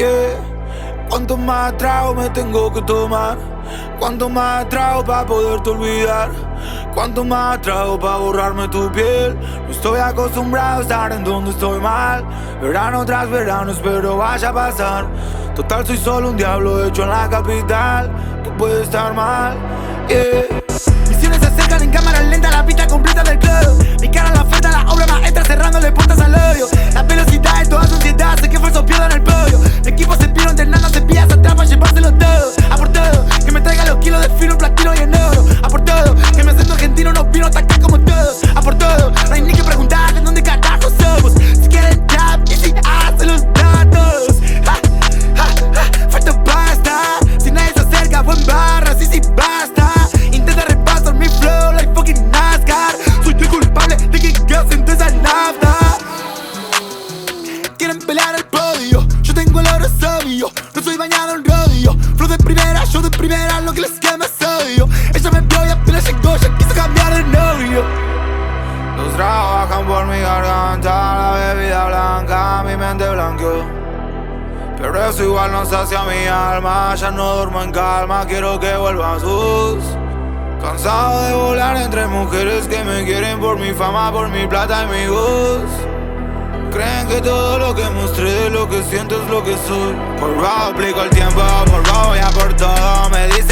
Yeah. Cuanto más trago me tengo que tomar. Cuanto más trago para poderte olvidar. Cuanto más trago para borrarme tu piel. No estoy acostumbrado a estar en donde estoy mal. Verano tras verano espero vaya a pasar. Total soy solo un diablo hecho en la capital. Tú puedes estar mal. Misiones se acercan en cámara lenta, la pista completa del club. No soy bañado en rodillo. Flow de primera, yo de primera, lo que les quema es odio. Ella me vio y apenas llegó, ya quiso cambiar de novio. Los trabajan por mi garganta, la bebida blanca, mi mente blanqueó. Pero eso igual no sacia mi alma, ya no duermo en calma, quiero que vuelvan sus. Cansado de volar entre mujeres que me quieren por mi fama, por mi plata y mi voz. Todo lo que mostré, lo que siento es lo que soy. Por aplico el tiempo, por voy a por todo. Me dicen